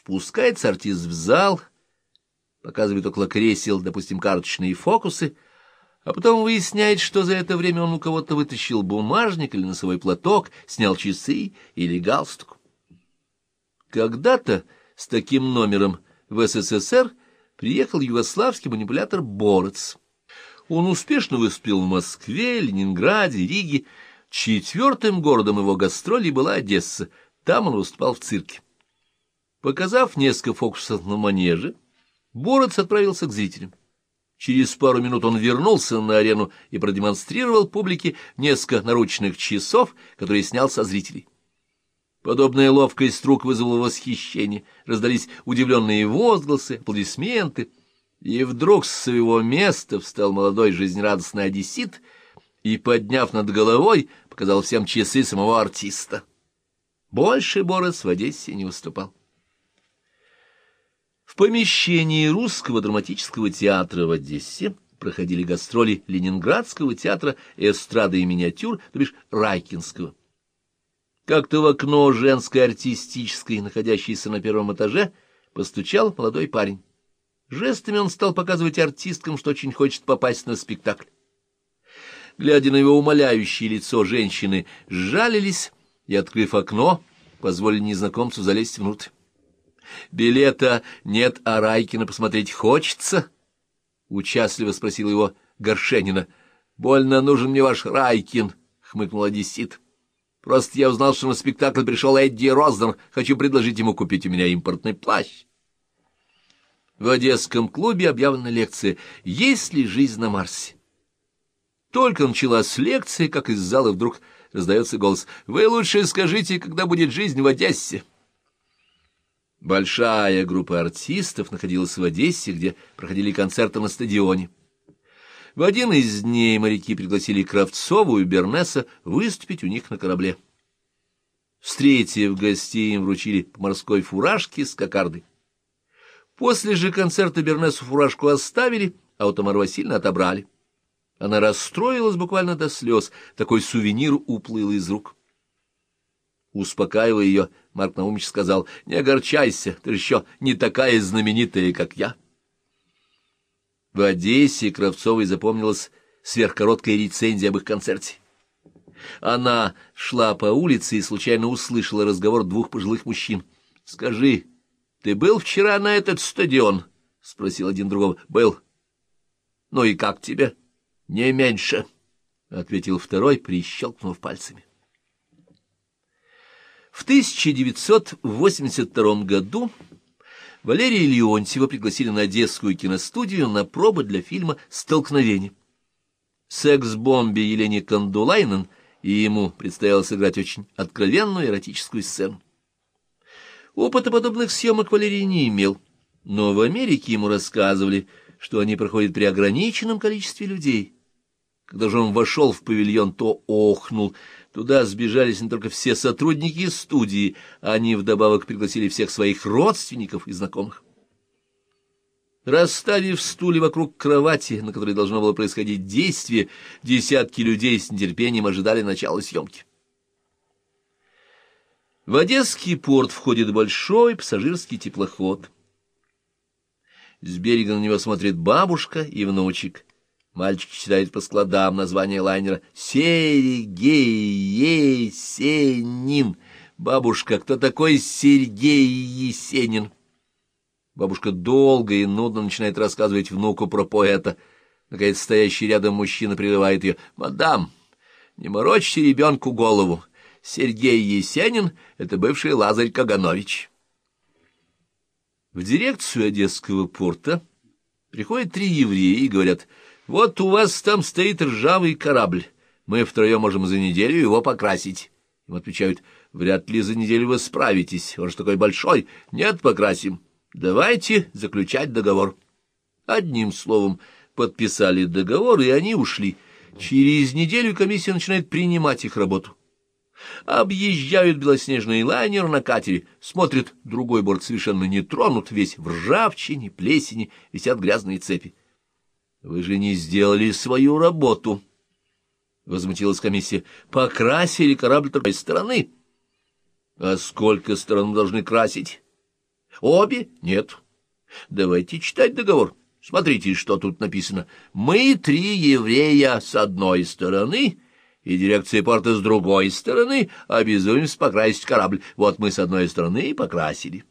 Спускается артист в зал, показывает около кресел, допустим, карточные фокусы, а потом выясняет, что за это время он у кого-то вытащил бумажник или носовой платок, снял часы или галстук. Когда-то с таким номером в СССР приехал югославский манипулятор Борец. Он успешно выступил в Москве, Ленинграде, Риге. Четвертым городом его гастролей была Одесса. Там он выступал в цирке. Показав несколько фокусов на манеже, Борец отправился к зрителям. Через пару минут он вернулся на арену и продемонстрировал публике несколько наручных часов, которые снял со зрителей. Подобная ловкость рук вызвала восхищение, раздались удивленные возгласы, аплодисменты, и вдруг с своего места встал молодой жизнерадостный одессит и, подняв над головой, показал всем часы самого артиста. Больше Борос в Одессе не выступал. В помещении Русского драматического театра в Одессе проходили гастроли Ленинградского театра эстрады и миниатюр, то бишь Райкинского. Как-то в окно женской артистической, находящейся на первом этаже, постучал молодой парень. Жестами он стал показывать артисткам, что очень хочет попасть на спектакль. Глядя на его умоляющее лицо, женщины сжалились и, открыв окно, позволили незнакомцу залезть внутрь. «Билета нет, а Райкина посмотреть хочется?» — участливо спросил его Горшенина. «Больно нужен мне ваш Райкин», — хмыкнул одессит. Просто я узнал, что на спектакль пришел Эдди Рознер. Хочу предложить ему купить у меня импортный плащ. В Одесском клубе объявлена лекция «Есть ли жизнь на Марсе?». Только началась лекция, как из зала вдруг раздается голос «Вы лучше скажите, когда будет жизнь в Одессе?» Большая группа артистов находилась в Одессе, где проходили концерты на стадионе. В один из дней моряки пригласили Кравцову и Бернеса выступить у них на корабле. Встретив гостей, им вручили морской фуражке с кокардой. После же концерта Бернесу фуражку оставили, а у Тамары Васильевны отобрали. Она расстроилась буквально до слез, такой сувенир уплыл из рук. Успокаивая ее, Марк Наумович сказал, «Не огорчайся, ты еще не такая знаменитая, как я». В Одессе Кравцовой запомнилась сверхкороткая рецензия об их концерте. Она шла по улице и случайно услышала разговор двух пожилых мужчин. — Скажи, ты был вчера на этот стадион? — спросил один другого. — Был. — Ну и как тебе? — Не меньше, — ответил второй, прищелкнув пальцами. В 1982 году Валерия Леонтьева пригласили на Одесскую киностудию на пробы для фильма «Столкновение». Секс-бомбе Елене Кандулайнен и ему предстояло сыграть очень откровенную эротическую сцену. Опыта подобных съемок Валерий не имел, но в Америке ему рассказывали, что они проходят при ограниченном количестве людей. Когда же он вошел в павильон, то охнул — Туда сбежались не только все сотрудники студии, они вдобавок пригласили всех своих родственников и знакомых. Расставив стулья вокруг кровати, на которой должно было происходить действие, десятки людей с нетерпением ожидали начала съемки. В Одесский порт входит большой пассажирский теплоход. С берега на него смотрит бабушка и внучек — Мальчик читает по складам название лайнера «Сергей Есенин». Бабушка, кто такой Сергей Есенин? Бабушка долго и нудно начинает рассказывать внуку про поэта. Наконец, стоящий рядом мужчина прерывает ее. «Мадам, не морочьте ребенку голову. Сергей Есенин — это бывший Лазарь Каганович». В дирекцию Одесского порта приходят три еврея и говорят — вот у вас там стоит ржавый корабль. Мы втроем можем за неделю его покрасить. Им отвечают, вряд ли за неделю вы справитесь. Он же такой большой. Нет, покрасим. Давайте заключать договор. Одним словом, подписали договор, и они ушли. Через неделю комиссия начинает принимать их работу. Объезжают белоснежный лайнер на катере, смотрят, другой борт совершенно не тронут, весь в ржавчине, плесени, висят грязные цепи. Вы же не сделали свою работу, — возмутилась комиссия. — Покрасили корабль только из стороны. — А сколько сторон должны красить? Обе? Нет. Давайте читать договор. Смотрите, что тут написано. Мы три еврея с одной стороны и дирекция порта с другой стороны обязуемся покрасить корабль. Вот мы с одной стороны и покрасили.